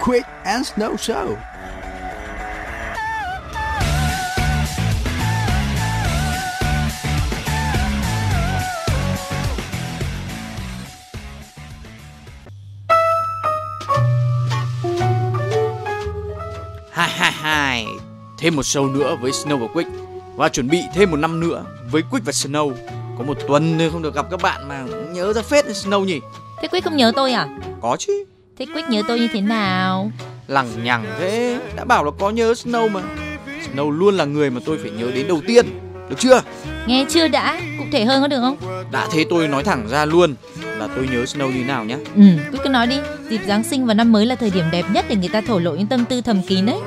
Quick and Snow Show. Hai hai hai. Thêm một show nữa với Snow và Quick. Và chuẩn bị thêm một năm nữa với Quick và Snow. Có một tuần nữa không được gặp các bạn mà nhớ ra phết Snow nhỉ Thế Quick không nhớ tôi à? Có chứ Thế Quick nhớ tôi như thế nào? Lằng nhằng thế Đã bảo là có nhớ Snow mà Snow luôn là người mà tôi phải nhớ đến đầu tiên Được chưa Nghe chưa đã? Cụ thể hơn có được không? Đã thế tôi nói thẳng ra luôn Là tôi nhớ Snow như nào nhá Ừ, Quick cứ nói đi Dịp Giáng sinh và năm mới là thời điểm đẹp nhất để người ta thổ lộ những tâm tư thầm kín đấy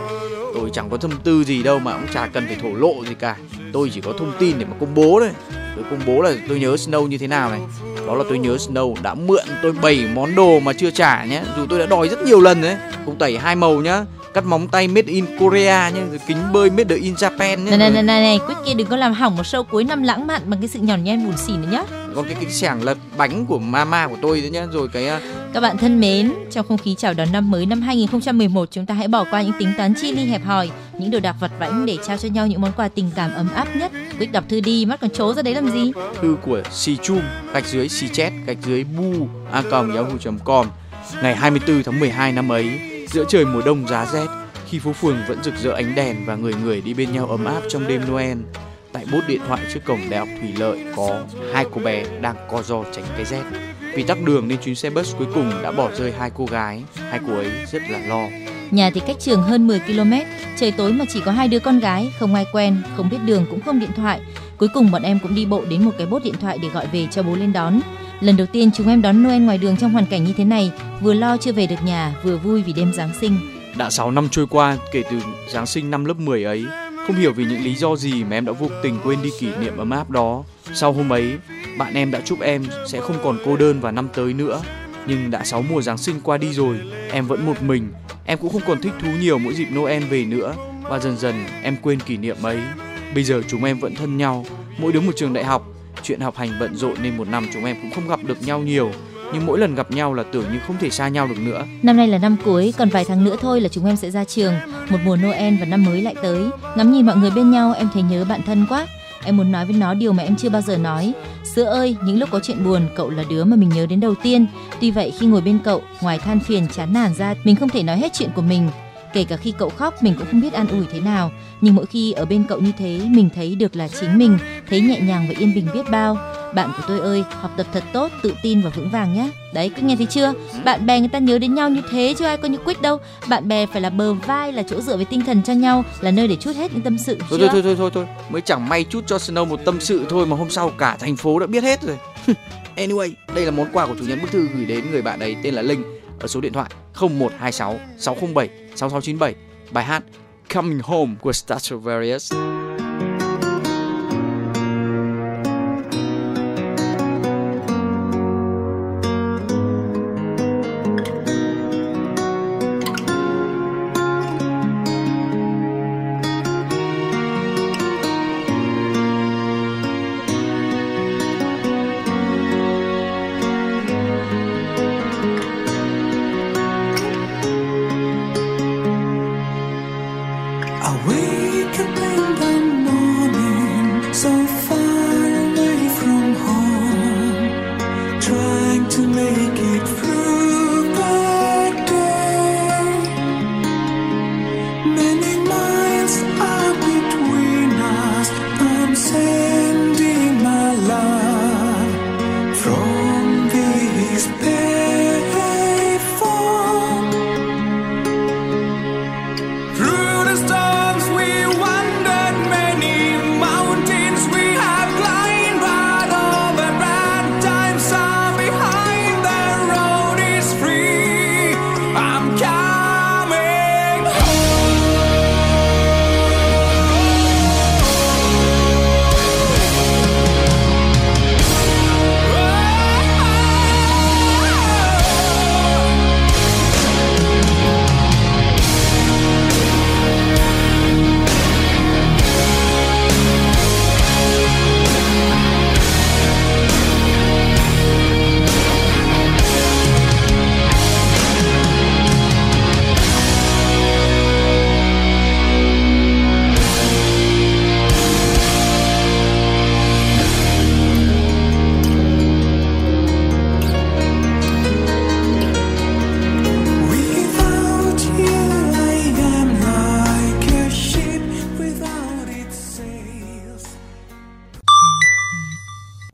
Tôi chẳng có tâm tư gì đâu mà cũng chả cần phải thổ lộ gì cả Tôi chỉ có thông tin để mà công bố thôi Tôi công bố là tôi nhớ Snow như thế nào này. Đó là tôi nhớ Snow đã mượn tôi 7 món đồ mà chưa trả nhé. Dù tôi đã đòi rất nhiều lần đấy. Không tẩy hai màu nhá. Cắt móng tay made in Korea nhá Rồi kính bơi made in Japan nhá Này này này này, này. Quick kia đừng có làm hỏng một show cuối năm lãng mạn bằng cái sự nhòn nhen buồn xỉn nữa nhá Còn cái cái xẻng lật bánh của mama của tôi nữa nhá Rồi cái uh, Các bạn thân mến, trong không khí chào đón năm mới năm 2011 chúng ta hãy bỏ qua những tính toán chi ly hẹp hòi, những đồ đạc vặt vãnh để trao cho nhau những món quà tình cảm ấm áp nhất. Quick đọc thư đi, mắt còn trố ra đấy làm gì? thư của si chum gạch dưới si chat gạch dưới bu a còng yahoo.com ngày 24 tháng 12 năm ấy giữa trời mùa đông giá rét khi phố phường vẫn rực rỡ ánh đèn và người người đi bên nhau ấm áp trong đêm Noel tại bốt điện thoại trước cổng đại học Thủy Lợi có hai cô bé đang co ro tránh cái rét vì tắc đường nên chuyến xe bus cuối cùng đã bỏ rơi hai cô gái hai cô ấy rất là lo Nhà thì cách trường hơn 10 km, trời tối mà chỉ có hai đứa con gái, không ai quen, không biết đường cũng không điện thoại. Cuối cùng bọn em cũng đi bộ đến một cái bốt điện thoại để gọi về cho bố lên đón. Lần đầu tiên chúng em đón Noel ngoài đường trong hoàn cảnh như thế này, vừa lo chưa về được nhà, vừa vui vì đêm Giáng sinh. Đã 6 năm trôi qua kể từ Giáng sinh năm lớp 10 ấy, không hiểu vì những lý do gì mà em đã vô tình quên đi kỷ niệm ấm áp đó. Sau hôm ấy, bạn em đã chúc em sẽ không còn cô đơn vào năm tới nữa. Nhưng đã 6 mùa Giáng sinh qua đi rồi, em vẫn một mình. Em cũng không còn thích thú nhiều mỗi dịp Noel về nữa. Và dần dần em quên kỷ niệm ấy. Bây giờ chúng em vẫn thân nhau, mỗi đứa một trường đại học. Chuyện học hành bận rộn nên một năm chúng em cũng không gặp được nhau nhiều. Nhưng mỗi lần gặp nhau là tưởng như không thể xa nhau được nữa. Năm nay là năm cuối, còn vài tháng nữa thôi là chúng em sẽ ra trường. Một mùa Noel và năm mới lại tới. Ngắm nhìn mọi người bên nhau, em thấy nhớ bạn thân quá. Em muốn nói với nó điều mà em chưa bao giờ nói. Sữa ơi, những lúc có chuyện buồn, cậu là đứa mà mình nhớ đến đầu tiên. Tuy vậy khi ngồi bên cậu, ngoài than phiền chán nản ra, mình không thể nói hết chuyện của mình. Kể cả khi cậu khóc, mình cũng không biết an ủi thế nào. Nhưng mỗi khi ở bên cậu như thế, mình thấy được là chính mình, thấy nhẹ nhàng và yên bình biết bao. Bạn của tôi ơi, học tập thật tốt, tự tin và vững vàng nhé. Đấy, cứ nghe thấy chưa? Bạn bè người ta nhớ đến nhau như thế chứ ai có như Quick đâu. Bạn bè phải là bờ vai, là chỗ dựa về tinh thần cho nhau, là nơi để chút hết những tâm sự. Thôi chưa? thôi thôi thôi thôi thôi, mới chẳng may chút cho Snow một tâm sự thôi mà hôm sau cả thành phố đã biết hết rồi. anyway, đây là món quà của chủ nhân bức thư gửi đến người bạn ấy tên là Linh ở số điện thoại 0126 607 6697. Bài hát Coming Home của Stratovarius. Various.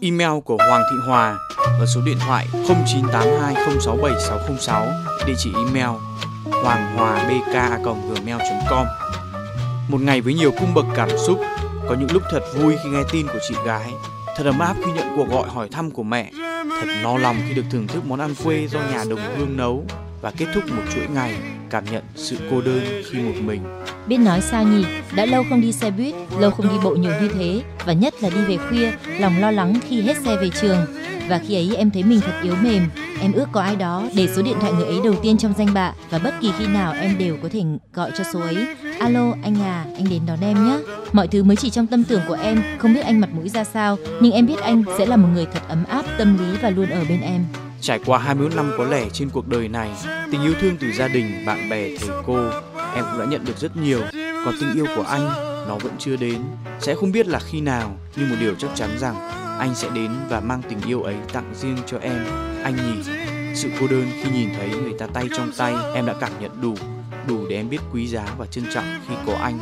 Email của Hoàng Thị Hòa và số điện thoại 0982067606, địa chỉ email hoàng hòa bk@gmail.com. Một ngày với nhiều cung bậc cảm xúc, có những lúc thật vui khi nghe tin của chị gái, thật ấm áp khi nhận cuộc gọi hỏi thăm của mẹ, thật no lòng khi được thưởng thức món ăn quê do nhà đồng hương nấu và kết thúc một chuỗi ngày cảm nhận sự cô đơn khi một mình. Biết nói sao nhỉ, đã lâu không đi xe buýt, lâu không đi bộ nhiều như thế và nhất là đi về khuya, lòng lo lắng khi hết xe về trường. Và khi ấy em thấy mình thật yếu mềm, em ước có ai đó để số điện thoại người ấy đầu tiên trong danh bạ và bất kỳ khi nào em đều có thể gọi cho số ấy. Alo anh à, anh đến đón em nhé. Mọi thứ mới chỉ trong tâm tưởng của em, không biết anh mặt mũi ra sao, nhưng em biết anh sẽ là một người thật ấm áp, tâm lý và luôn ở bên em. Trải qua 21 năm có lẻ trên cuộc đời này, tình yêu thương từ gia đình, bạn bè, thầy cô, em cũng đã nhận được rất nhiều. Còn tình yêu của anh, nó vẫn chưa đến. Sẽ không biết là khi nào, nhưng một điều chắc chắn rằng anh sẽ đến và mang tình yêu ấy tặng riêng cho em. Anh nhỉ, sự cô đơn khi nhìn thấy người ta tay trong tay, em đã cảm nhận đủ, đủ để em biết quý giá và trân trọng khi có anh.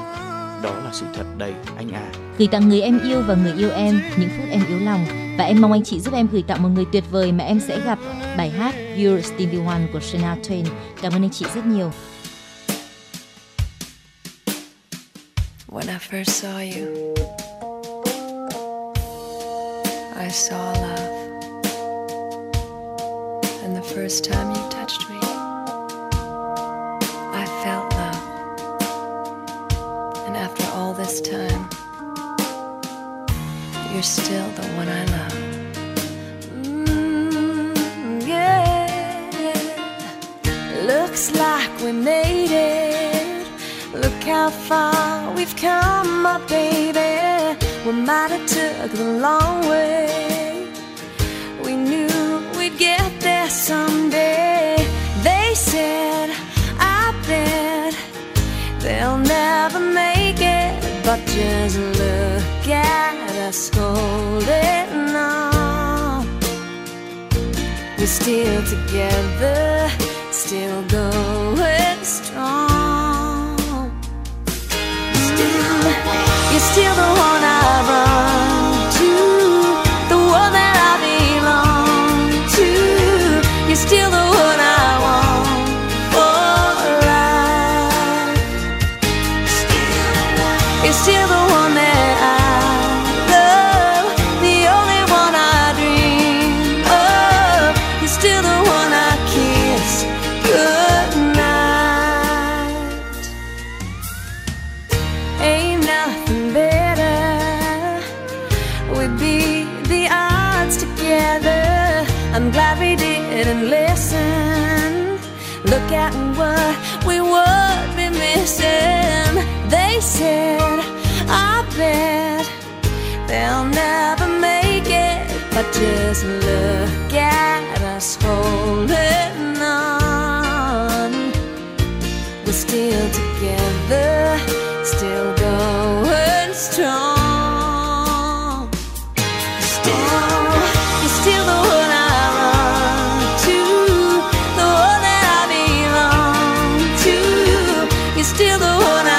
Đó là sự thật đầy anh à. Gửi tặng người em yêu và người yêu em những phút em yếu lòng và em mong anh chị giúp em gửi tặng một người tuyệt vời mà em sẽ gặp bài hát You're Still the One của Shania Twain. Cảm ơn anh chị rất nhiều. When I first saw you, I saw love. And the first time you touched me, you're still the one I love. Mm, yeah. Looks like we made it. Look how far we've come, my baby. We might have took the long way. We knew we'd get there someday. They said, I bet they'll never make it. But just look at us holding on. We're still together, still going You're still the one I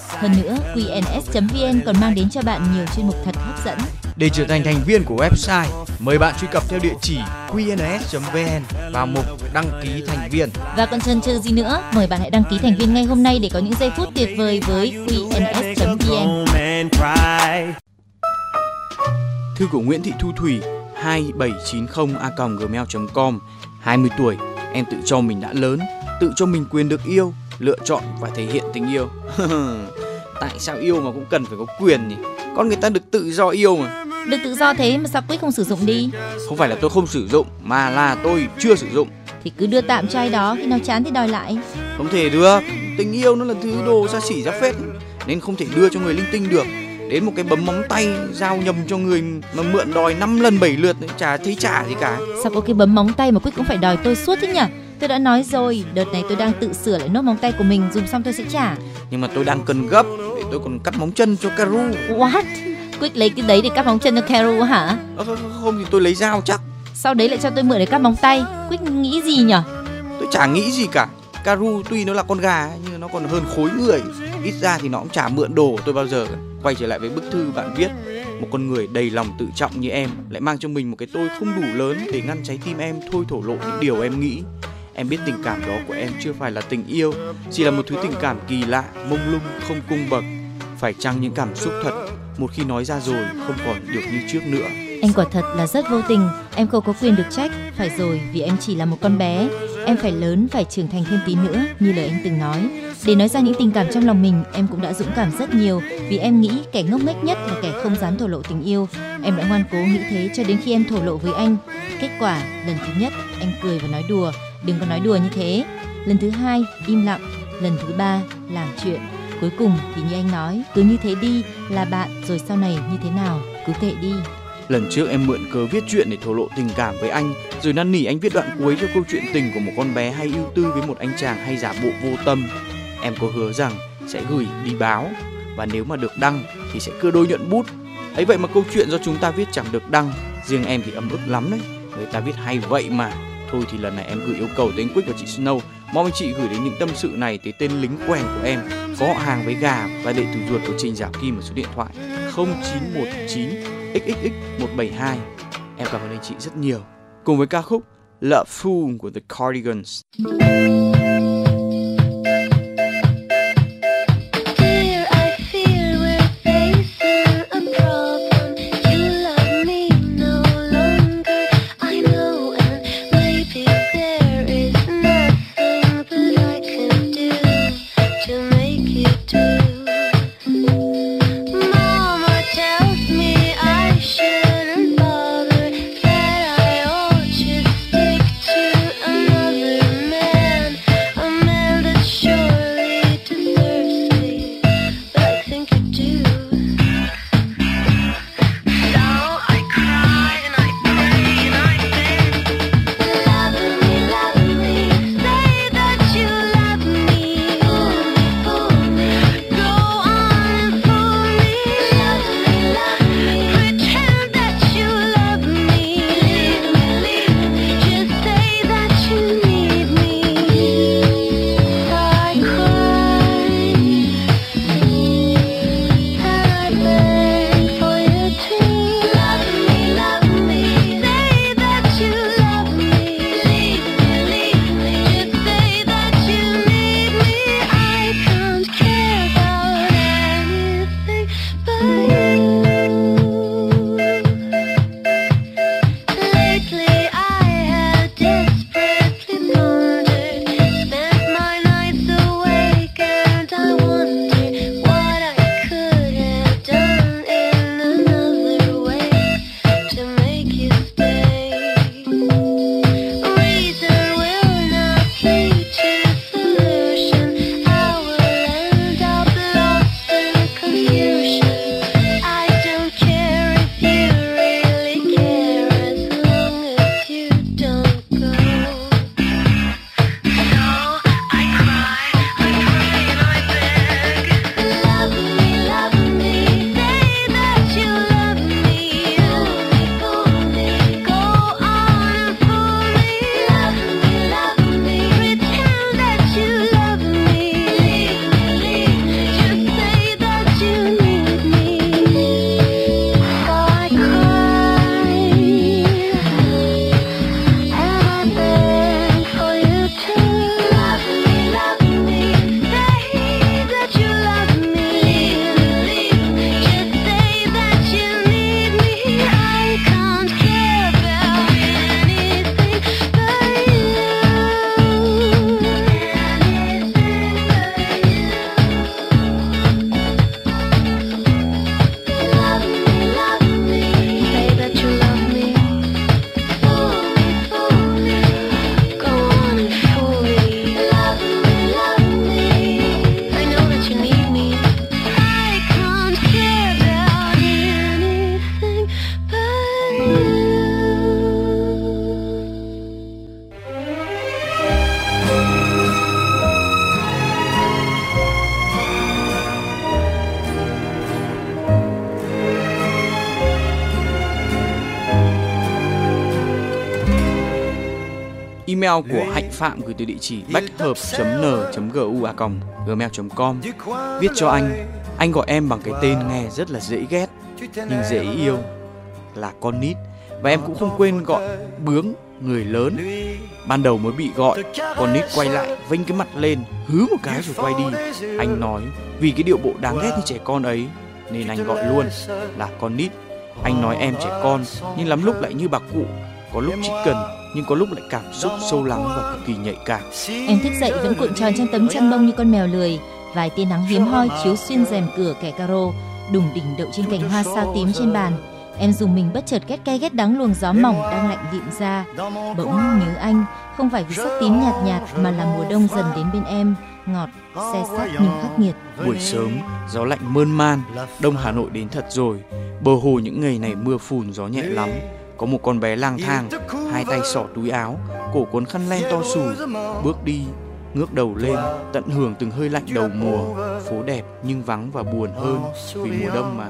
Hơn nữa, qns.vn còn mang đến cho bạn nhiều chuyên mục thật hấp dẫn. Để trở thành thành viên của website, mời bạn truy cập theo địa chỉ qns.vn vào mục đăng ký thành viên. Và còn chần chừ gì nữa, mời bạn hãy đăng ký thành viên ngay hôm nay để có những giây phút tuyệt vời với qns.vn. Thư của Nguyễn Thị Thu Thủy 2790a.gmail.com 20 tuổi, em tự cho mình đã lớn, tự cho mình quyền được yêu, lựa chọn và thể hiện tình yêu. Tại sao yêu mà cũng cần phải có quyền nhỉ? Con người ta được tự do yêu mà. Được tự do thế mà sao Quick không sử dụng đi? Không phải là tôi không sử dụng mà là tôi chưa sử dụng. Thì cứ đưa tạm cho ai đó, khi nào chán thì đòi lại. Không thể được, tình yêu nó là thứ đồ xa xỉ ra phết nên không thể đưa cho người linh tinh được. Đến một cái bấm móng tay giao nhầm cho người mà mượn đòi 5 lần 7 lượt chả thấy trả gì cả. Sao có cái bấm móng tay mà Quick cũng phải đòi tôi suốt thế nhỉ? Tôi đã nói rồi, đợt này tôi đang tự sửa lại nốt móng tay của mình, dùng xong tôi sẽ trả. Nhưng mà tôi đang cần gấp tôi còn cắt móng chân cho Karu. What? Quick lấy cái đấy để cắt móng chân cho Carol hả? Không, không thì tôi lấy dao chắc. Sau đấy lại cho tôi mượn để cắt móng tay. Quick nghĩ gì nhỉ? Tôi chả nghĩ gì cả. Karu tuy nó là con gà nhưng nó còn hơn khối người. Ít ra thì nó cũng chả mượn đồ tôi bao giờ. Quay trở lại với bức thư bạn viết. Một con người đầy lòng tự trọng như em lại mang cho mình một cái tôi không đủ lớn để ngăn trái tim em thôi thổ lộ những điều em nghĩ. Em biết tình cảm đó của em chưa phải là tình yêu, chỉ là một thứ tình cảm kỳ lạ, mông lung, không cung bậc. Phải chăng những cảm xúc thật, một khi nói ra rồi không còn được như trước nữa. Anh quả thật là rất vô tình, em không có quyền được trách. Phải rồi, vì em chỉ là một con bé. Em phải lớn, phải trưởng thành thêm tí nữa, như lời anh từng nói. Để nói ra những tình cảm trong lòng mình, em cũng đã dũng cảm rất nhiều. Vì em nghĩ kẻ ngốc nghếch nhất là kẻ không dám thổ lộ tình yêu. Em đã ngoan cố nghĩ thế cho đến khi em thổ lộ với anh. Kết quả, lần thứ nhất, anh cười và nói đùa. Đừng có nói đùa như thế. Lần thứ hai, im lặng. Lần thứ ba, làm chuyện. Cuối cùng thì như anh nói, cứ như thế đi, là bạn rồi sau này như thế nào, cứ kệ đi. Lần trước em mượn cớ viết chuyện để thổ lộ tình cảm với anh, rồi năn nỉ anh viết đoạn cuối cho câu chuyện tình của một con bé hay ưu tư với một anh chàng hay giả bộ vô tâm. Em có hứa rằng sẽ gửi đi báo và nếu mà được đăng thì sẽ cưa đôi nhuận bút. ấy vậy mà câu chuyện do chúng ta viết chẳng được đăng, riêng em thì ấm ức lắm đấy. Người ta viết hay vậy mà. Thôi thì lần này em gửi yêu cầu đến Quick và chị Snow Mong anh chị gửi đến những tâm sự này tới tên lính quèn của em, Có họ hàng với gà và đệ từ ruột của Trình Giả Kim ở số điện thoại 0919 xxx 172 Em cảm ơn anh chị rất nhiều. Cùng với ca khúc Love Fool của The Cardigans. Email của Hạnh Phạm gửi từ địa chỉ bách hợp.n.gu.gmail.com Viết cho anh, anh gọi em bằng cái tên nghe rất là dễ ghét nhưng dễ yêu là con nít. Và em cũng không quên gọi bướng người lớn. Ban đầu mới bị gọi, con nít quay lại vênh cái mặt lên, hứ một cái rồi quay đi. Anh nói vì cái điệu bộ đáng ghét như trẻ con ấy nên anh gọi luôn là con nít. Anh nói em trẻ con nhưng lắm lúc lại như bà cụ, có lúc chỉ cần nhưng có lúc lại cảm xúc sâu lắng và cực kỳ nhạy cảm. Em thức dậy vẫn cuộn tròn trong tấm chăn bông như con mèo lười. Vài tia nắng hiếm hoi chiếu xuyên rèm cửa kẻ caro, đùng đỉnh đậu trên cành hoa sao tím trên bàn. Em dùng mình bất chợt ghét cay ghét đắng luồng gió mỏng đang lạnh lịm ra. Bỗng nhớ anh, không phải vì sắc tím nhạt nhạt mà là mùa đông dần đến bên em, ngọt, xe sắt nhưng khắc nghiệt. Buổi sớm, gió lạnh mơn man, đông Hà Nội đến thật rồi. Bờ hồ những ngày này mưa phùn gió nhẹ lắm. Có một con bé lang thang, hai tay xỏ túi áo, cổ cuốn khăn len to xù, bước đi, ngước đầu lên, tận hưởng từng hơi lạnh đầu mùa. Phố đẹp nhưng vắng và buồn hơn vì mùa đông mà.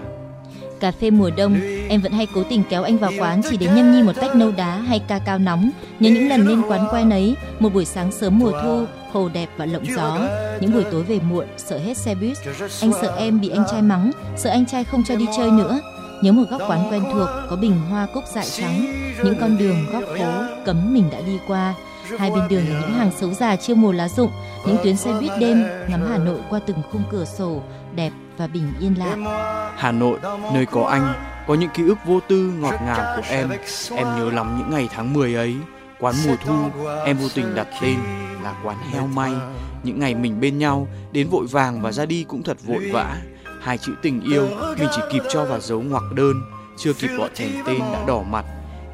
Cà phê mùa đông, em vẫn hay cố tình kéo anh vào quán chỉ để nhâm nhi một tách nâu đá hay ca cao nóng. Nhớ những lần lên quán quen ấy, một buổi sáng sớm mùa thu, hồ đẹp và lộng gió. Những buổi tối về muộn, sợ hết xe buýt. Anh sợ em bị anh trai mắng, sợ anh trai không cho đi chơi nữa. Nhớ một góc quán quen thuộc có bình hoa cúc dại trắng, những con đường góc phố cấm mình đã đi qua. Hai bên đường là những hàng xấu già chưa mùa lá rụng, những tuyến xe buýt đêm ngắm Hà Nội qua từng khung cửa sổ đẹp và bình yên lạ. Hà Nội, nơi có anh, có những ký ức vô tư ngọt ngào của em. Em nhớ lắm những ngày tháng 10 ấy. Quán mùa thu, em vô tình đặt tên là quán heo may. Những ngày mình bên nhau, đến vội vàng và ra đi cũng thật vội vã. Hai chữ tình yêu, mình chỉ kịp cho vào dấu ngoặc đơn, chưa kịp gọi thành tên đã đỏ mặt.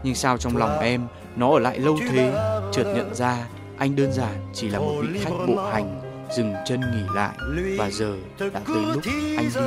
Nhưng sao trong lòng em, nó ở lại lâu thế, chợt nhận ra anh đơn giản chỉ là một vị khách bộ hành, dừng chân nghỉ lại và giờ đã tới lúc anh đi.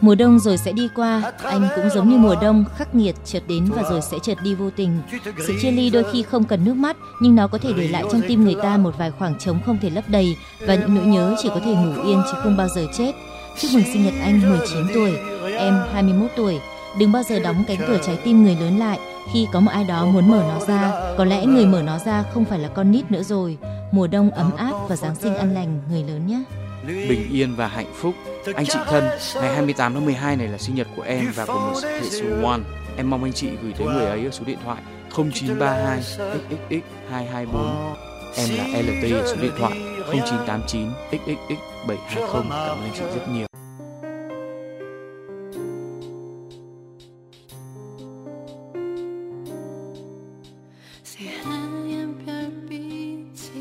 Mùa đông rồi sẽ đi qua, anh cũng giống như mùa đông khắc nghiệt chợt đến và rồi sẽ chợt đi vô tình. Sự chia ly đôi khi không cần nước mắt, nhưng nó có thể để lại trong tim người ta một vài khoảng trống không thể lấp đầy và những nỗi nhớ chỉ có thể ngủ yên chứ không bao giờ chết. Chúc mừng sinh nhật anh 19 tuổi, em 21 tuổi. Đừng bao giờ đóng cánh cửa trái tim người lớn lại khi có một ai đó muốn mở nó ra. Có lẽ người mở nó ra không phải là con nít nữa rồi. Mùa đông ấm áp và Giáng sinh an lành người lớn nhé. bình yên và hạnh phúc. Anh chị thân, ngày 28 tháng 12 này là sinh nhật của em và của một hệ số One. Em mong anh chị gửi tới người ấy ở số điện thoại 0932 xxx 224. Em là LT số điện thoại 0989 xxx 720. Cảm ơn anh chị rất nhiều. 새하얀 별빛이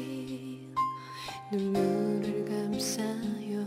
눈물을 감싸요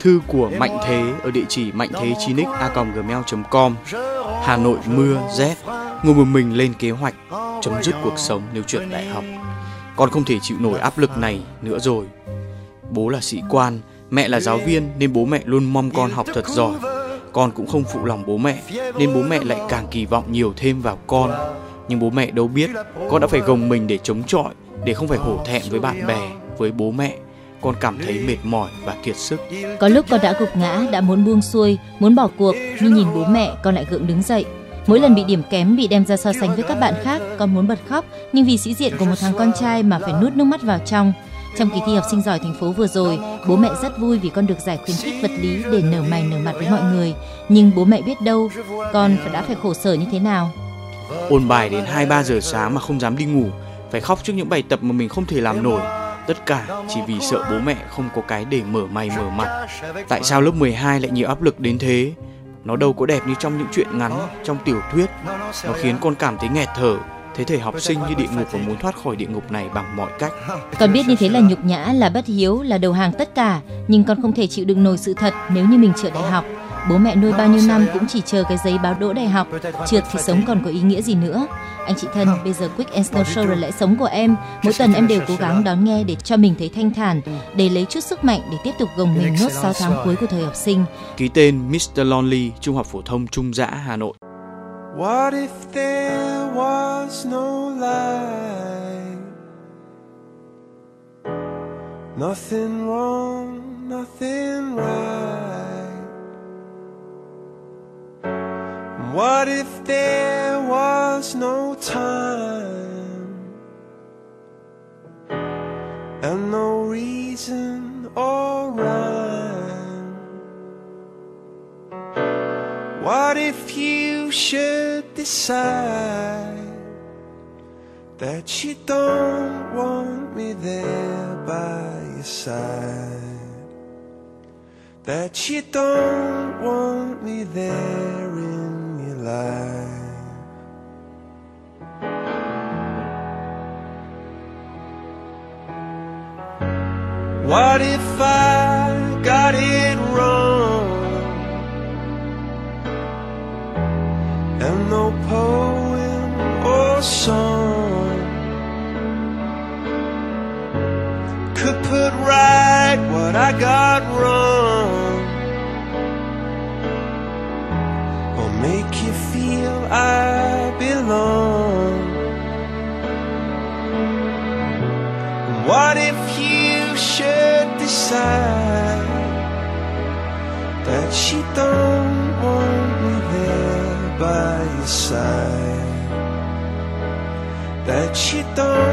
Thư của Mạnh Thế ở địa chỉ mạnh thế 9 gmail.com Hà Nội mưa, rét, ngồi một mình lên kế hoạch chấm dứt cuộc sống nếu chuyện đại học. Con không thể chịu nổi áp lực này nữa rồi. Bố là sĩ quan, mẹ là giáo viên nên bố mẹ luôn mong con học thật giỏi. Con cũng không phụ lòng bố mẹ nên bố mẹ lại càng kỳ vọng nhiều thêm vào con. Nhưng bố mẹ đâu biết con đã phải gồng mình để chống chọi để không phải hổ thẹn với bạn bè, với bố mẹ. Con cảm thấy mệt mỏi và kiệt sức. Có lúc con đã gục ngã, đã muốn buông xuôi, muốn bỏ cuộc, nhưng nhìn bố mẹ con lại gượng đứng dậy. Mỗi lần bị điểm kém bị đem ra so sánh với các bạn khác, con muốn bật khóc, nhưng vì sĩ diện của một thằng con trai mà phải nuốt nước mắt vào trong. Trong kỳ thi học sinh giỏi thành phố vừa rồi, bố mẹ rất vui vì con được giải khuyến khích vật lý để nở mày nở mặt với mọi người. Nhưng bố mẹ biết đâu, con phải đã phải khổ sở như thế nào. Ôn bài đến 2-3 giờ sáng mà không dám đi ngủ, phải khóc trước những bài tập mà mình không thể làm nổi. Tất cả chỉ vì sợ bố mẹ không có cái để mở mày mở mặt. Tại sao lớp 12 lại nhiều áp lực đến thế? Nó đâu có đẹp như trong những chuyện ngắn, trong tiểu thuyết. Nó khiến con cảm thấy nghẹt thở, thế thể học sinh như địa ngục và muốn thoát khỏi địa ngục này bằng mọi cách. Con biết như thế là nhục nhã, là bất hiếu, là đầu hàng tất cả, nhưng con không thể chịu đựng nổi sự thật nếu như mình trượt đại học. Bố mẹ nuôi bao nhiêu năm cũng chỉ chờ cái giấy báo đỗ đại học, trượt thì sống còn có ý nghĩa gì nữa. Anh chị thân, bây giờ Quick and Snow Show là lẽ sống của em. Mỗi tuần em đều cố gắng đón nghe để cho mình thấy thanh thản, để lấy chút sức mạnh để tiếp tục gồng mình nốt 6 tháng cuối của thời học sinh. Ký tên Mr. Lonely, Trung học phổ thông Trung Giã, Hà Nội. What if there was no light? Nothing wrong, nothing right. What if there was no time? And no reason or rhyme? What if you should decide that you don't want me there by your side? That you don't want me there in your life? What if I doctor.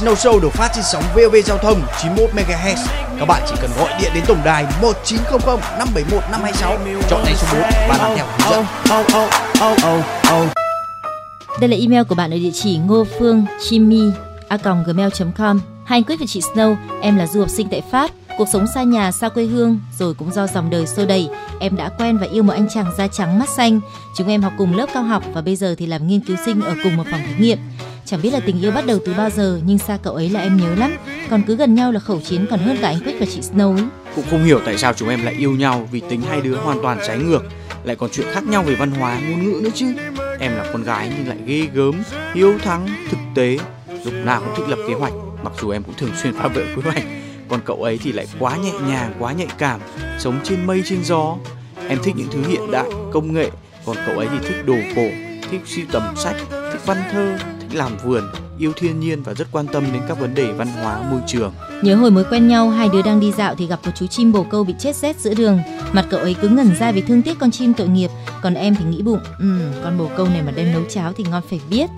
Snow Show được phát trên sóng VOV Giao thông 91 MHz, các bạn chỉ cần gọi điện đến tổng đài 1900 571 526, chọn ngay số 4 và làm theo hướng dẫn. Oh, oh, oh, oh, oh. Đây là email của bạn ở địa chỉ ngô phương chimi a gmail.com. Hai anh Quyết và chị Snow, em là du học sinh tại Pháp. Cuộc sống xa nhà, xa quê hương, rồi cũng do dòng đời xô đẩy, em đã quen và yêu một anh chàng da trắng mắt xanh. Chúng em học cùng lớp cao học và bây giờ thì làm nghiên cứu sinh ở cùng một phòng thí nghiệm. Chẳng biết là tình yêu bắt đầu từ bao giờ nhưng xa cậu ấy là em nhớ lắm. Còn cứ gần nhau là khẩu chiến còn hơn cả anh Quyết và chị Snow ấy. Cũng không hiểu tại sao chúng em lại yêu nhau vì tính hai đứa hoàn toàn trái ngược, lại còn chuyện khác nhau về văn hóa, ngôn ngữ nữa chứ. Em là con gái nhưng lại ghê gớm, hiếu thắng, thực tế, lúc nào cũng thích lập kế hoạch, mặc dù em cũng thường xuyên phá vỡ kế hoạch. Còn cậu ấy thì lại quá nhẹ nhàng, quá nhạy cảm, sống trên mây trên gió. Em thích những thứ hiện đại, công nghệ, còn cậu ấy thì thích đồ cổ, thích sưu tầm sách, thích văn thơ, làm vườn, yêu thiên nhiên và rất quan tâm đến các vấn đề văn hóa, môi trường. Nhớ hồi mới quen nhau, hai đứa đang đi dạo thì gặp một chú chim bồ câu bị chết rét giữa đường. Mặt cậu ấy cứ ngẩn ra vì thương tiếc con chim tội nghiệp, còn em thì nghĩ bụng, ừ, con bồ câu này mà đem nấu cháo thì ngon phải biết.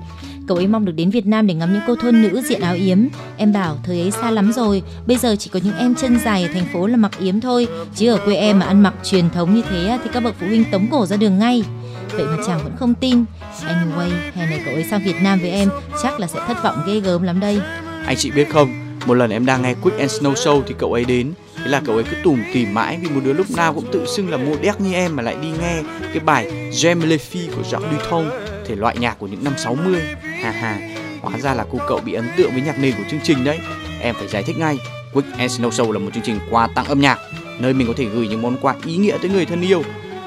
Cậu ấy mong được đến Việt Nam để ngắm những cô thôn nữ diện áo yếm. Em bảo thời ấy xa lắm rồi, bây giờ chỉ có những em chân dài ở thành phố là mặc yếm thôi, chứ ở quê em mà ăn mặc truyền thống như thế thì các bậc phụ huynh tống cổ ra đường ngay. Vậy mà chàng vẫn không tin. Anyway, hè này cậu ấy sang Việt Nam với em chắc là sẽ thất vọng ghê gớm lắm đây. Anh chị biết không, một lần em đang nghe Quick and Snow Show thì cậu ấy đến Thế là cậu ấy cứ tủm tỉm mãi vì một đứa lúc nào cũng tự xưng là mua đét như em mà lại đi nghe cái bài J'aime les filles của Jacques Dutronc thể loại nhạc của những năm 60 ha ha hóa ra là cô cậu bị ấn tượng với nhạc nền của chương trình đấy em phải giải thích ngay Quick and Snow Show là một chương trình quà tặng âm nhạc nơi mình có thể gửi những món quà ý nghĩa tới người thân yêu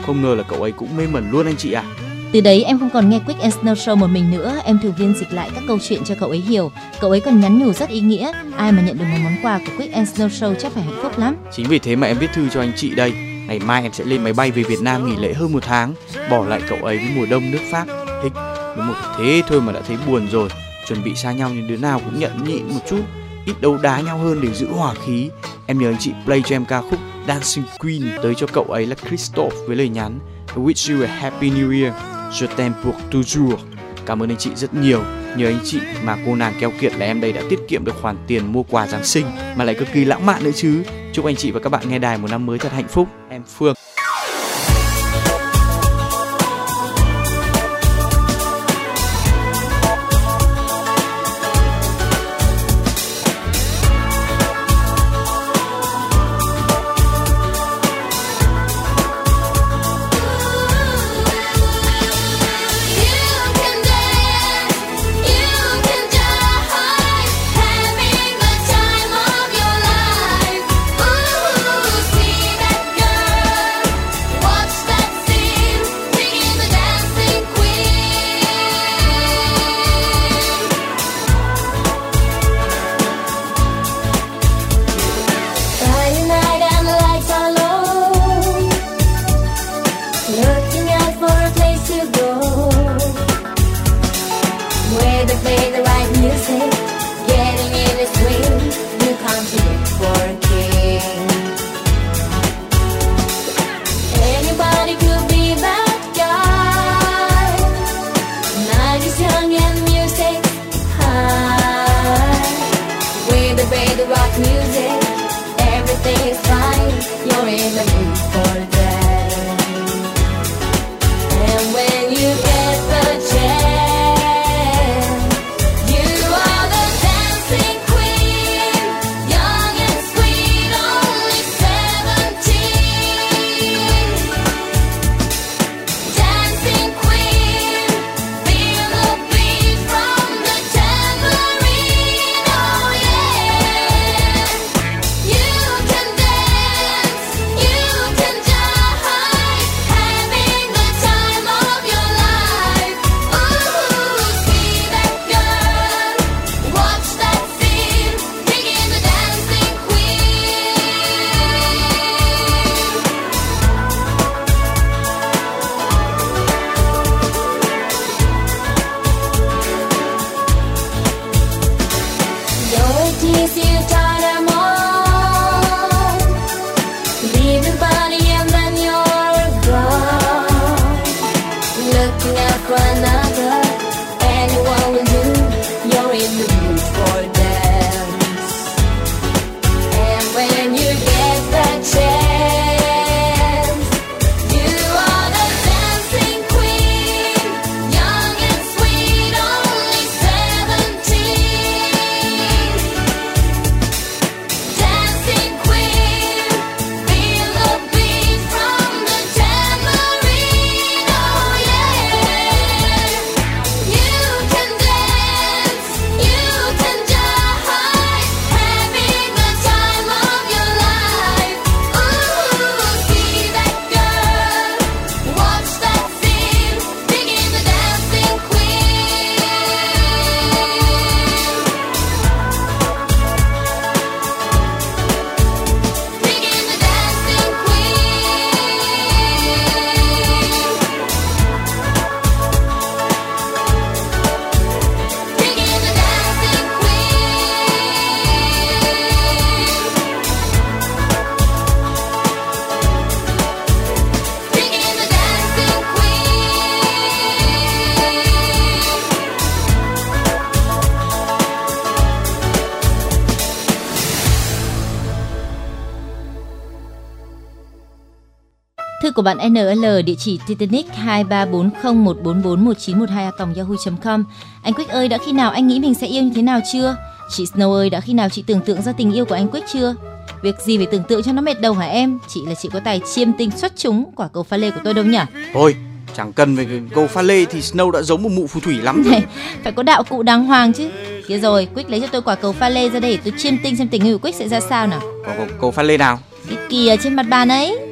không ngờ là cậu ấy cũng mê mẩn luôn anh chị à Từ đấy em không còn nghe Quick and Snow Show một mình nữa, em thường phiên dịch lại các câu chuyện cho cậu ấy hiểu. Cậu ấy còn nhắn nhủ rất ý nghĩa, ai mà nhận được một món quà của Quick and Snow Show chắc phải hạnh phúc lắm. Chính vì thế mà em viết thư cho anh chị đây. Ngày mai em sẽ lên máy bay về Việt Nam nghỉ lễ hơn một tháng, bỏ lại cậu ấy với mùa đông nước Pháp. Hích, mới một thế thôi mà đã thấy buồn rồi. Chuẩn bị xa nhau nhưng đứa nào cũng nhận nhịn một chút, ít đấu đá nhau hơn để giữ hòa khí. Em nhớ anh chị play cho em ca khúc Dancing Queen tới cho cậu ấy là Christophe với lời nhắn, I wish you a happy new year. Je t'aime pour toujours. Cảm ơn anh chị rất nhiều. Nhờ anh chị mà cô nàng keo kiệt là em đây đã tiết kiệm được khoản tiền mua quà Giáng sinh, mà lại cực kỳ lãng mạn nữa chứ. Chúc anh chị và các bạn nghe đài một năm mới thật hạnh phúc. Em Phương. Thư của bạn NL địa chỉ titanic 234014419112a.yahoo.com. Anh Quick ơi, đã khi nào anh nghĩ mình sẽ yêu như thế nào chưa? Chị Snow ơi, đã khi nào chị tưởng tượng ra tình yêu của anh Quick chưa? Việc gì phải tưởng tượng cho nó mệt đầu hả em? Chị là chị có tài chiêm tinh xuất chúng quả cầu pha lê của tôi đâu nhỉ? Thôi, chẳng cần về câu pha lê thì Snow đã giống một mụ phù thủy lắm rồi. Này, phải có đạo cụ đàng hoàng chứ. Kia rồi, Quick lấy cho tôi quả cầu pha lê ra để tôi chiêm tinh xem tình yêu của Quick sẽ ra sao nào. Có câu pha lê nào? Cái kìa trên mặt bàn ấy.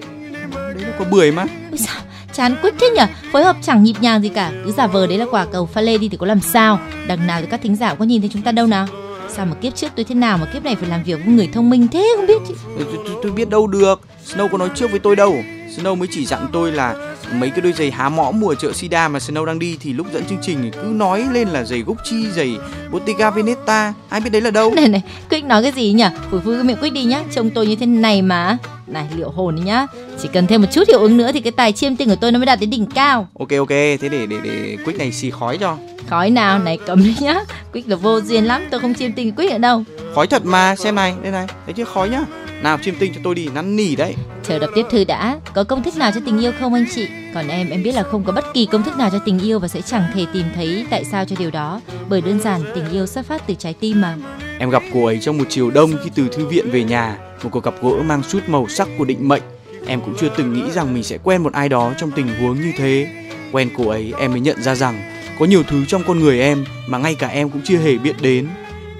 Có bưởi mà. Ôi sao, chán Quick thế nhỉ? Phối hợp chẳng nhịp nhàng gì cả. Cứ giả vờ đấy là quả cầu pha lê đi thì có làm sao? Đằng nào thì các thính giả có nhìn thấy chúng ta đâu nào. Sao mà kiếp trước tôi thế nào mà kiếp này phải làm việc với người thông minh thế không biết chứ. Tôi, tôi biết đâu được. Snow có nói trước với tôi đâu. Snow mới chỉ dặn tôi là mấy cái đôi giày há mõ mùa chợ Sida mà Snow đang đi thì lúc dẫn chương trình cứ nói lên là giày Gucci, giày Bottega Veneta. Ai biết đấy là đâu. Này này, Quick nói cái gì nhỉ? Phủi phui cái miệng Quick đi nhá. Trông tôi như thế này mà. Này, liệu hồn đi nhá. Chỉ cần thêm một chút hiệu ứng nữa thì cái tài chiêm tinh của tôi nó mới đạt đến đỉnh cao. Ok ok, thế để để để Quick này xì khói cho. Khói nào, này cầm đi nhá. Quick là vô duyên lắm, tôi không chiêm tinh Quick ở đâu. Khói thật mà, xem này, đây này, thấy chưa khói nhá. Nào chiêm tinh cho tôi đi, năn nỉ đấy. Chờ đọc tiếp thư đã. Có công thức nào cho tình yêu không anh chị? Còn em, em biết là không có bất kỳ công thức nào cho tình yêu và sẽ chẳng thể tìm thấy tại sao cho điều đó. Bởi đơn giản tình yêu xuất phát từ trái tim mà. Em gặp cô ấy trong một chiều đông khi từ thư viện về nhà, một cuộc gặp gỡ mang suốt màu sắc của định mệnh. Em cũng chưa từng nghĩ rằng mình sẽ quen một ai đó trong tình huống như thế. Quen cô ấy, em mới nhận ra rằng có nhiều thứ trong con người em mà ngay cả em cũng chưa hề biết đến.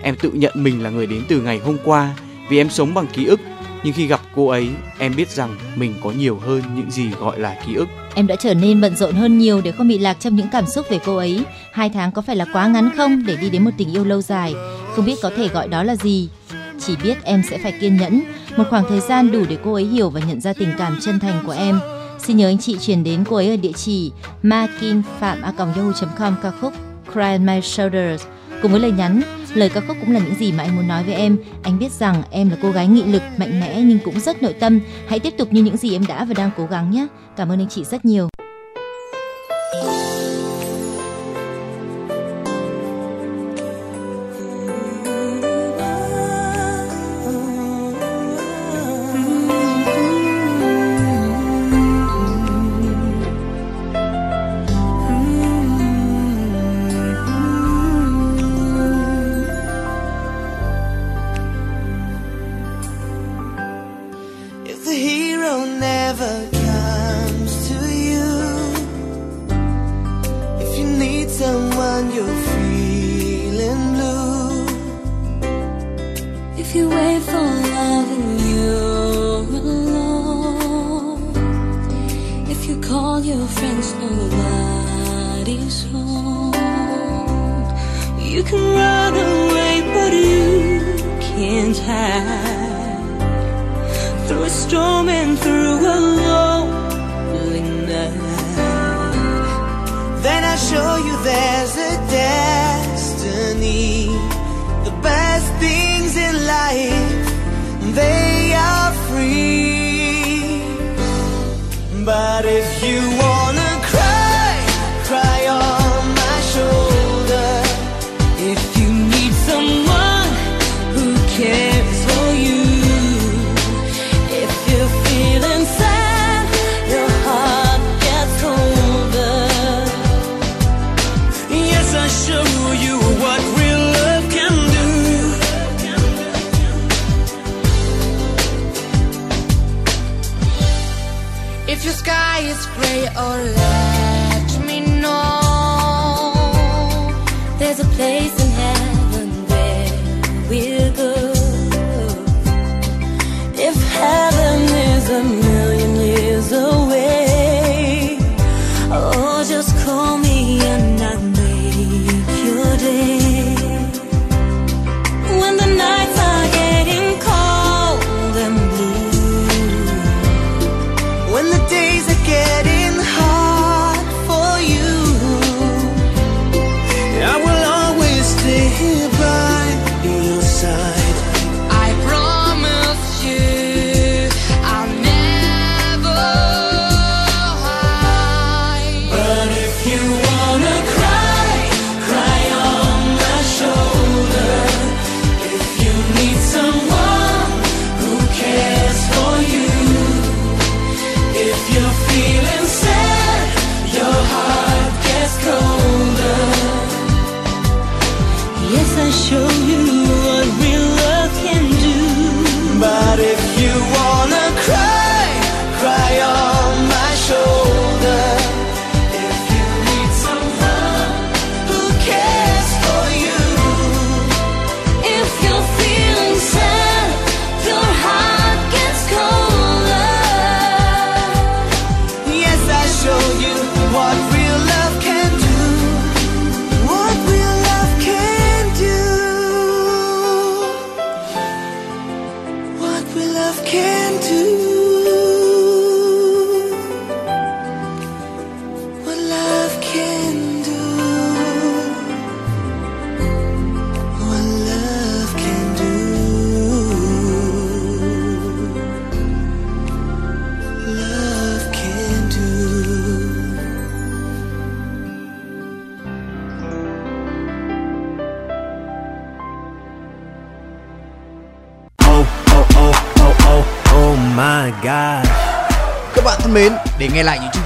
Em tự nhận mình là người đến từ ngày hôm qua vì em sống bằng ký ức. Nhưng khi gặp cô ấy, em biết rằng mình có nhiều hơn những gì gọi là ký ức. Em đã trở nên bận rộn hơn nhiều để không bị lạc trong những cảm xúc về cô ấy. Hai tháng có phải là quá ngắn không để đi đến một tình yêu lâu dài? Không biết có thể gọi đó là gì. Chỉ biết em sẽ phải kiên nhẫn, một khoảng thời gian đủ để cô ấy hiểu và nhận ra tình cảm chân thành của em. Xin nhớ anh chị chuyển đến cô ấy ở địa chỉ makinpham.yahoo.com ca khúc Cry on My Shoulders cùng với lời nhắn lời ca khúc cũng là những gì mà anh muốn nói với em. Anh biết rằng em là cô gái nghị lực, mạnh mẽ nhưng cũng rất nội tâm. Hãy tiếp tục như những gì em đã và đang cố gắng nhé. Cảm ơn anh chị rất nhiều. But if you wanna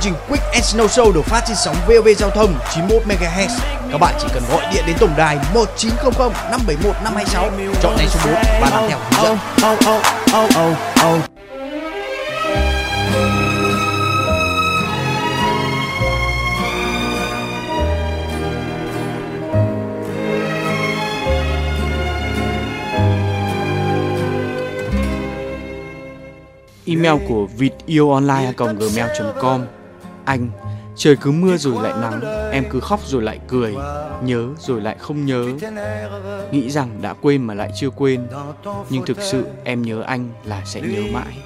trình Quick and Snow Show được phát trên sóng VOV Giao thông 91 MHz, các bạn chỉ cần gọi điện đến tổng đài 1900 571 526, chọn ngay số 4 và làm theo hướng dẫn. Oh, oh, oh, oh, oh. Email của vịt yêu online gmail.com Anh Trời cứ mưa rồi lại nắng Em cứ khóc rồi lại cười Nhớ rồi lại không nhớ Nghĩ rằng đã quên mà lại chưa quên Nhưng thực sự em nhớ anh là sẽ nhớ mãi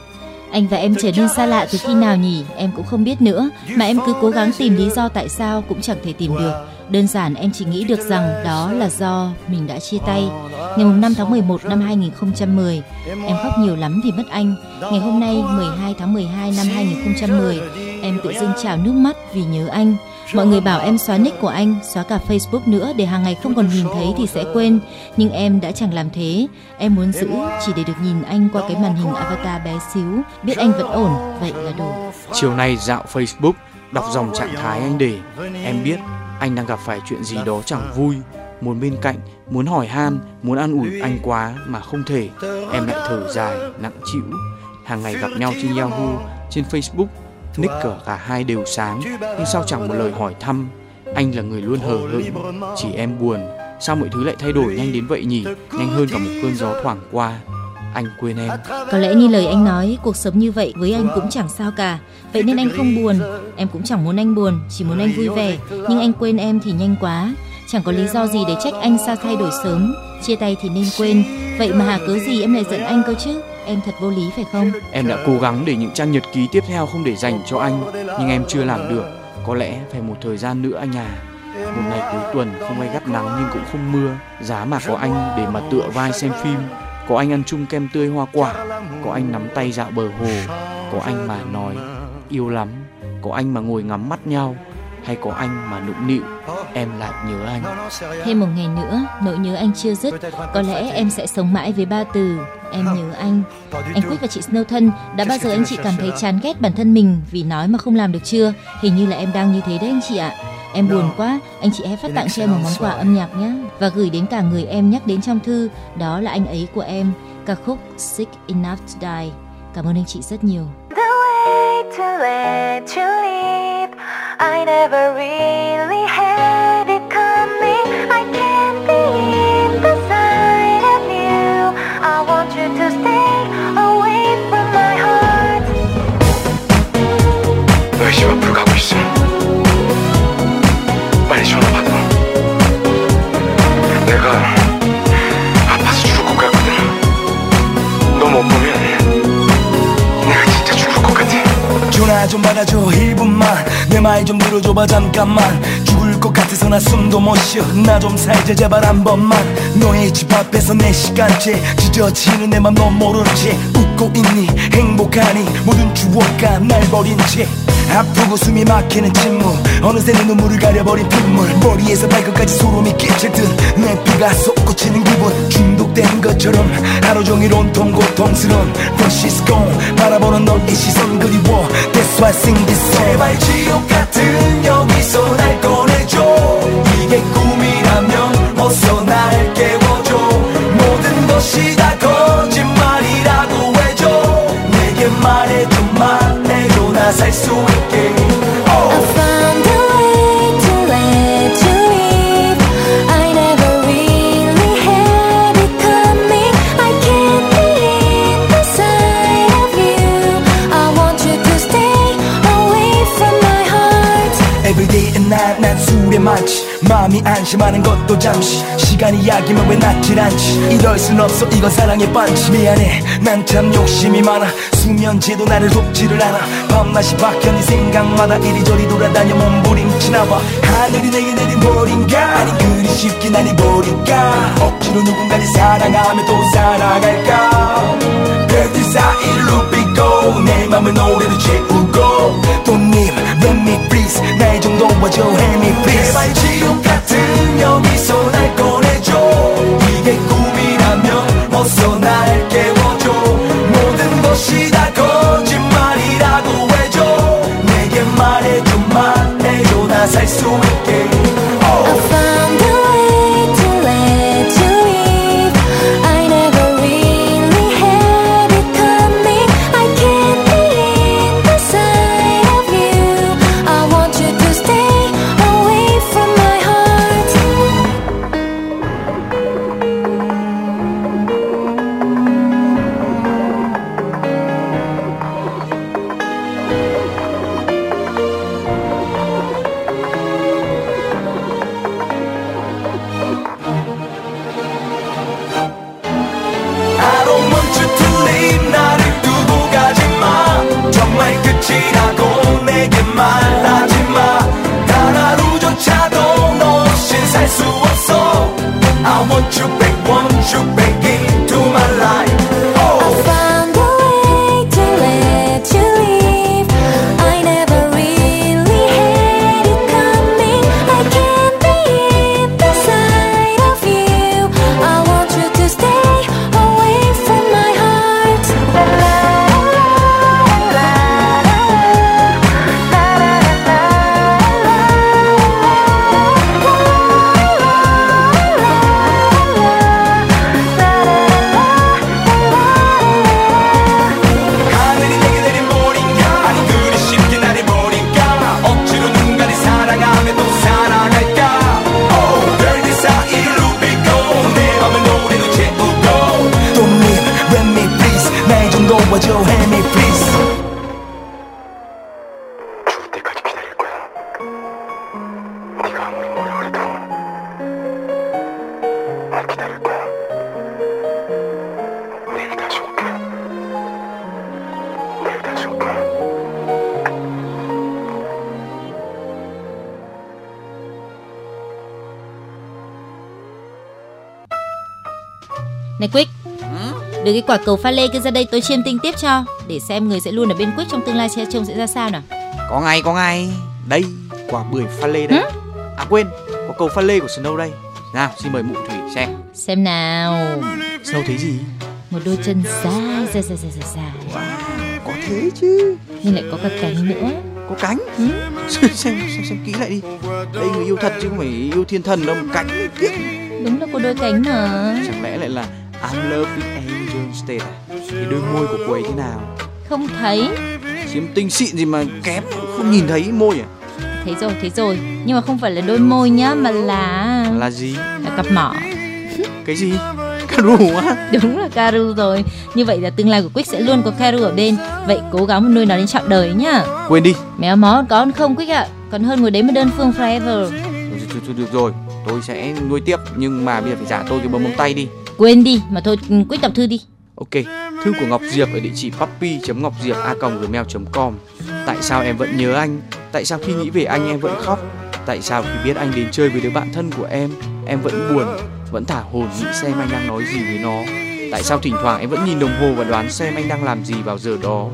Anh và em trở nên xa lạ từ khi nào nhỉ? Em cũng không biết nữa. Mà em cứ cố gắng tìm lý do tại sao cũng chẳng thể tìm được. Đơn giản em chỉ nghĩ được rằng đó là do mình đã chia tay. Ngày mùng 5 tháng 11 năm 2010, em khóc nhiều lắm vì mất anh. Ngày hôm nay 12 tháng 12 năm 2010, em tự dưng trào nước mắt vì nhớ anh. Mọi người bảo em xóa nick của anh, xóa cả Facebook nữa để hàng ngày không còn nhìn thấy thì sẽ quên. Nhưng em đã chẳng làm thế. Em muốn giữ chỉ để được nhìn anh qua cái màn hình avatar bé xíu, biết anh vẫn ổn, vậy là đủ. Chiều nay dạo Facebook Đọc dòng trạng thái anh để Em biết anh đang gặp phải chuyện gì đó chẳng vui Muốn bên cạnh Muốn hỏi han Muốn an ủi anh quá Mà không thể Em lại thở dài Nặng chịu Hàng ngày gặp nhau trên Yahoo Trên Facebook Nick cả, cả hai đều sáng Nhưng sao chẳng một lời hỏi thăm Anh là người luôn hờ hững Chỉ em buồn Sao mọi thứ lại thay đổi nhanh đến vậy nhỉ Nhanh hơn cả một cơn gió thoảng qua Anh quên em Có lẽ như lời anh nói, cuộc sống như vậy với anh cũng chẳng sao cả. Vậy nên anh không buồn, em cũng chẳng muốn anh buồn, chỉ muốn anh vui vẻ. Nhưng anh quên em thì nhanh quá. Chẳng có lý do gì để trách anh sao thay đổi sớm. Chia tay thì nên quên. Vậy mà hả cớ gì em lại giận anh cơ chứ? Em thật vô lý phải không? Em đã cố gắng để những trang nhật ký tiếp theo không để dành cho anh, Nhưng em chưa làm được. Có lẽ phải một thời gian nữa anh à. Một ngày cuối tuần không ai gắt nắng nhưng cũng không mưa. Giá mà có anh để mà tựa vai xem phim. Có anh ăn chung kem tươi hoa quả. Có anh nắm tay dạo bờ hồ. Có anh mà nói, yêu lắm. Có anh mà ngồi ngắm mắt nhau. Hay có anh mà nũng nịu Em lại nhớ anh? Thêm một ngày nữa, nỗi nhớ anh chưa dứt. Có lẽ em sẽ sống mãi với ba từ em nhớ anh. Anh Quyết và chị Snow thân, đã bao giờ anh chị cảm thấy chán ghét bản thân mình vì nói mà không làm được chưa? Hình như là em đang như thế đấy anh chị ạ. Em buồn quá, anh chị hãy phát tặng cho em một món quà âm nhạc nhé và gửi đến cả người em nhắc đến trong thư, đó là anh ấy của em, ca khúc Sick Enough to Die. Cảm ơn anh chị rất nhiều. The way to let you leave, I never really had it coming. I can't be in the side of you. I want you to stay away from my heart. 너의 집 앞으로 가고 있어. 빨리 전화 받아. 전화 좀 받아줘 1분만. 내 말 좀 들어줘봐 잠깐만. 죽을 것 같아서 나 숨도 못 쉬어. 나 좀 살자 제발 한 번만. 너의 집 앞에서 내 시간째 지저치는 내 맘 넌 모른 채 웃고 있니? 행복하니? 모든 추억과 날 버린 채 아프고 숨이 막히는 침묵. 어느새 내 눈물을 가려버린 빗물. 머리에서 발끝까지 소름이 끼칠 듯내 피가 솟구치는 기분. 중독된 것처럼 하루 종일 온통 고통스러운 But she's gone. 바라보는 너의 시선 그리워. That's why I sing this song. 제발 지옥 같은 여기서 날 꺼내줘. 이게 꿈이라면 어서 날 깨워줘. 모든 것이 다 거짓말이라고 해줘. 내게 말해도 말해도 나살수 괜히 안심하는 것도 잠시. 시간이 약이면 왜 낫질 않지. 이럴 순 없어 이건 사랑의 반지. 미안해 난 참 욕심이 많아. 수면제도 나를 돕지를 않아. 밤낮이 바뀌어 네 생각마다 이리저리 돌아다녀 몸부림치나 봐. 하늘이 내게 내린 벌인가? 아니 그리 쉽게 날 버릴까? 억지로 누군가를 사랑하며 또 살아갈까? 별들 사이로 비고 내 맘을 노래로 채우고 또님 let me please 나의 정도 와줘 help me please 제발 지옥 같은 여기서 날 꺼내줘. 이게 꿈이라면 어서 날 깨워줘. 모든 것이 다 거짓말이라고 해줘. 내게 말해줘 말해줘. 나 살 수 있게 quả cầu pha lê kia ra đây tôi chiêm tinh tiếp cho Để xem người sẽ luôn ở bên Quick trong tương lai sẽ trông sẽ ra sao nào. Có ngay có ngay. Đây quả bưởi pha lê đây. À quên có cầu pha lê của Snow đây. Nào xin mời mụ Thủy xem. Xem nào. Snow thấy gì? Một đôi chân dài dài dài dài dài, dài. Có thế chứ. Nhưng lại có cả cánh nữa. Có cánh? Ừ. xem, xem, xem kỹ lại đi. Đây người yêu thật chứ không phải yêu thiên thần đâu Cánh tiếc Đúng là có đôi cánh mà. Chẳng lẽ lại là I'm loving Angel State à? Cái đôi môi của cô ấy thế nào? Không thấy. Chiếm tinh xịn gì mà kém Không nhìn thấy môi à? Thấy rồi thấy rồi. Nhưng mà không phải là đôi môi nhá Mà là Là gì? Là cặp mỏ. Cái gì? Caru á? Đúng là Karu rồi. Như vậy là tương lai của Quick sẽ luôn có Karu ở bên. Vậy cố gắng nuôi nó đến trọn đời nhá. Quên đi. Méo mó có không Quick ạ? Còn hơn ngồi đấy mà đơn phương forever. Thôi, thôi, được rồi. Tôi sẽ nuôi tiếp. Nhưng mà bây giờ phải trả tôi cái bấm móng tay đi Quên đi Mà thôi Quick đọc thư đi Ok, thư của Ngọc Diệp ở địa chỉ puppy.ngọcdiệp.a.gmail.com Tại sao em vẫn nhớ anh? Tại sao khi nghĩ về anh em vẫn khóc? Tại sao khi biết anh đến chơi với đứa bạn thân của em, em vẫn buồn, vẫn thả hồn nghĩ xem anh đang nói gì với nó? Tại sao thỉnh thoảng em vẫn nhìn đồng hồ và đoán xem anh đang làm gì vào giờ đó?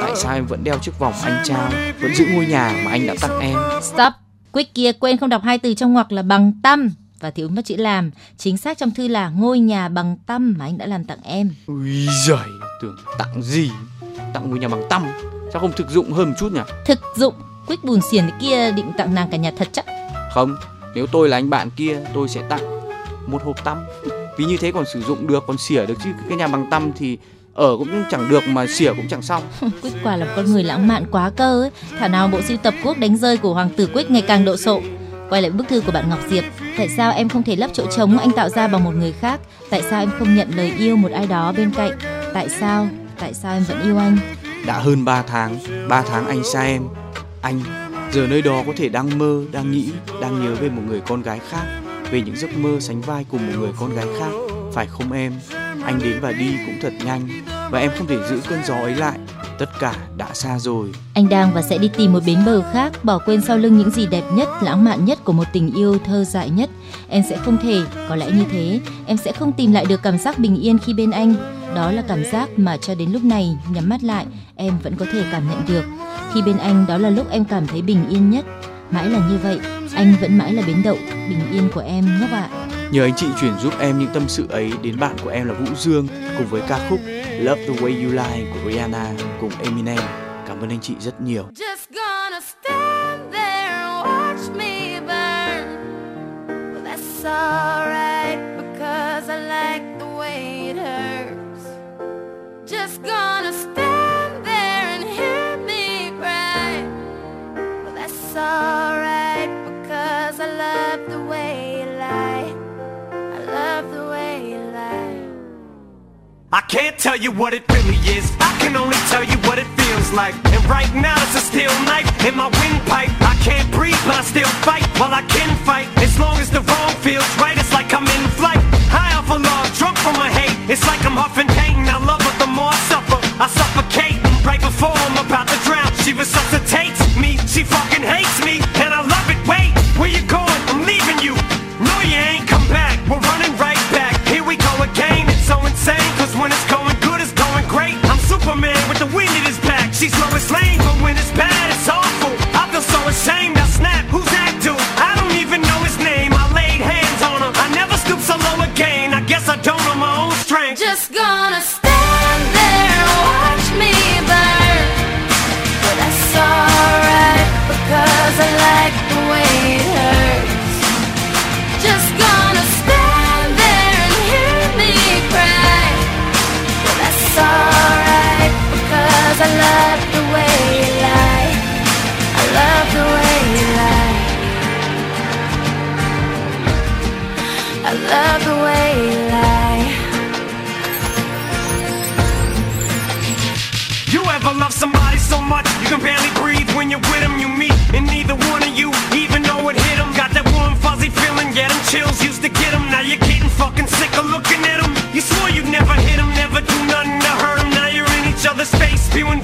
Tại sao em vẫn đeo chiếc vòng anh trao, vẫn giữ ngôi nhà mà anh đã tặng em? Stop Quick kia quên không đọc hai từ trong ngoặc là bằng tâm Và thiếu mất chữ làm Chính xác trong thư là ngôi nhà bằng tâm mà anh đã làm tặng em Ui giời, tưởng tặng gì? Tặng ngôi nhà bằng tăm, sao không thực dụng hơn một chút nhỉ? Thực dụng Quick bùn thế kia định tặng nàng cả nhà thật chắc Không, nếu tôi là anh bạn kia, tôi sẽ tặng một hộp tăm. Vì như thế còn sử dụng được, còn xỉa được chứ cái nhà bằng tăm thì ở cũng chẳng được mà xỉa cũng chẳng xong. Quick quả là con người lãng mạn quá cơ ấy Thảo nào bộ sưu tập quốc đánh rơi của hoàng tử Quick ngày càng độ sộ Quay lại bức thư của bạn Ngọc Diệp, tại sao em không thể lấp chỗ trống anh tạo ra bằng một người khác? Tại sao em không nhận lời yêu một ai đó bên cạnh? Tại sao? Tại sao em vẫn yêu anh? Đã hơn 3 tháng, 3 tháng anh xa em. Anh giờ nơi đó có thể đang mơ, đang nghĩ, đang nhớ về một người con gái khác, về những giấc mơ sánh vai cùng một người con gái khác phải không em? Anh đến và đi cũng thật nhanh. Và em không thể giữ cơn gió ấy lại. Tất cả đã xa rồi. Anh đang và sẽ đi tìm một bến bờ khác, bỏ quên sau lưng những gì đẹp nhất, lãng mạn nhất của một tình yêu thơ dại nhất. Em sẽ không thể, có lẽ như thế, em sẽ không tìm lại được cảm giác bình yên khi bên anh. Đó là cảm giác mà cho đến lúc này, nhắm mắt lại, em vẫn có thể cảm nhận được. Khi bên anh, đó là lúc em cảm thấy bình yên nhất. Mãi là như vậy, anh vẫn mãi là bến đậu bình yên của em nhóc ạ. Nhờ anh chị chuyển giúp em những tâm sự ấy, đến bạn của em là Vũ Dương, cùng với ca khúc Love the Way You Lie của Rihanna cùng Eminem. Cảm ơn anh chị rất nhiều. can't tell you what it really is. I can only tell you what it feels like. And right now it's a steel knife in my windpipe. I can't breathe, but I still fight. While I can fight, as long as the wrong feels right, it's like I'm in flight. High off a log, drunk from my hate. It's like I'm huffing get with them, you meet, and neither one of you even know it hit them. Got that warm, fuzzy feeling, get them chills, used to get them, now you're getting fucking sick of looking at them. You swore you'd never hit them, never do nothing to hurt them, now you're in each other's face, spewing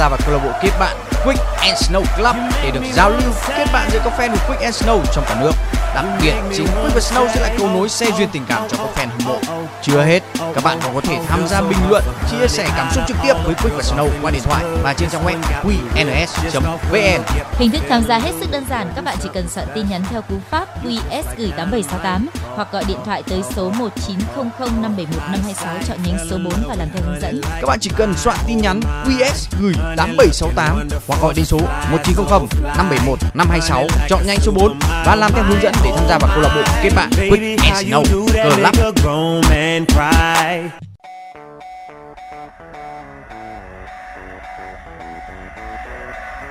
gia vào câu lạc bộ kết bạn Quick and Snow Club để được giao lưu kết bạn giữa các fan của Quick and Snow trong cả nước. Đặc biệt, chính Quick và Snow sẽ là cầu nối xe duyên tình cảm cho các fan hâm mộ. Chưa hết, các bạn còn có thể tham gia bình luận, chia sẻ cảm xúc trực tiếp với Quick và Snow qua điện thoại và trên trang web qns.vn. Hình thức tham gia hết sức đơn giản, các bạn chỉ cần soạn tin nhắn theo cú pháp QS gửi 8768 hoặc gọi điện thoại tới số 1900 571 526 chọn nhánh số 4 và làm theo hướng dẫn. Các bạn chỉ cần soạn tin nhắn QS gửi 8768 hoặc gọi đến số 1900 571 526 chọn nhanh số 4 và làm theo hướng dẫn để tham gia vào câu lạc bộ kết bạn Quick and Snow Club.